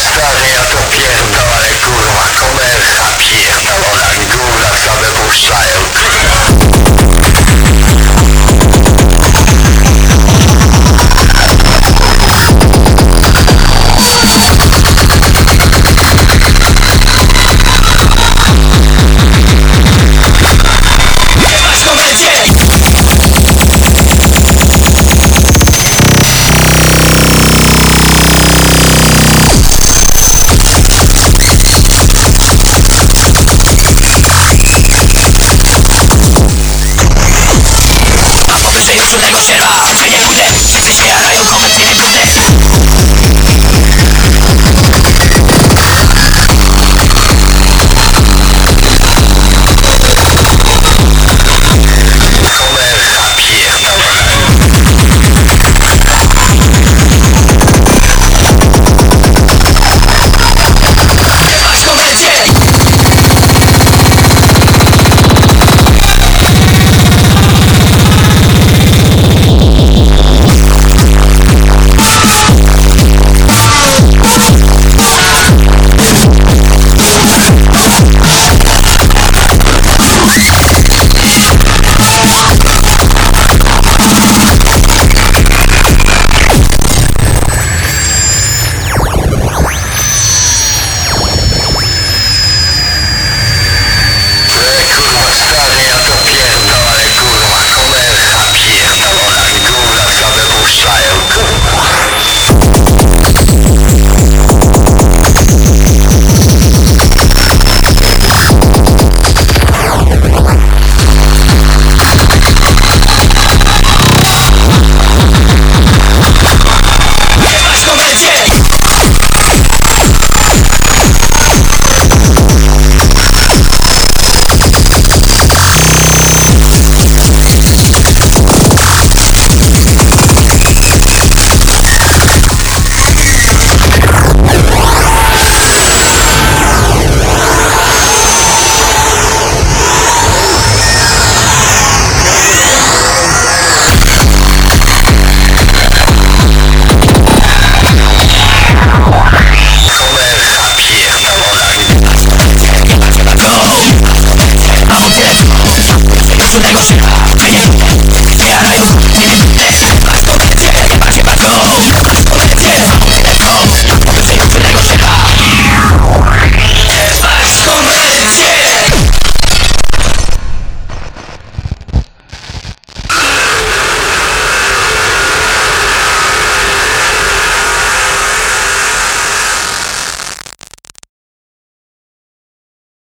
stary, ja to pierdolę Gracias.